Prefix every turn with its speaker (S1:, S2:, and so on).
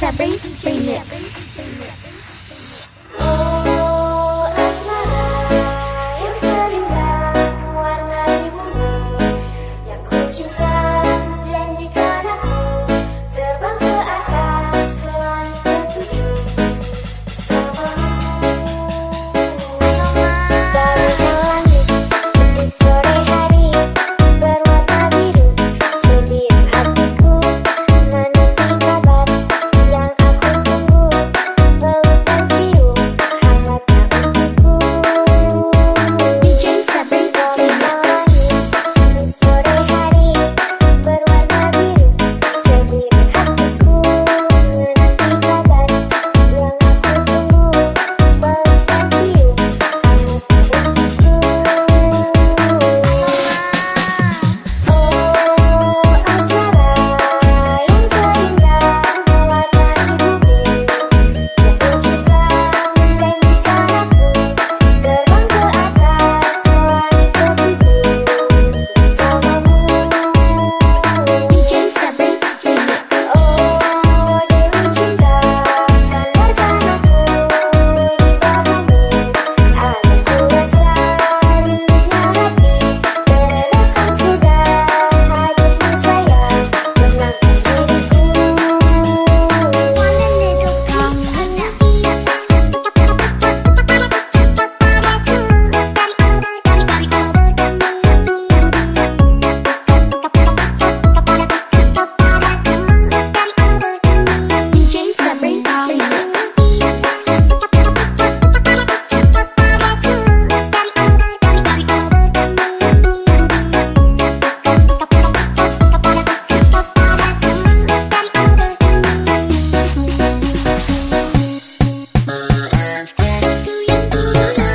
S1: Febri Remix.
S2: burger.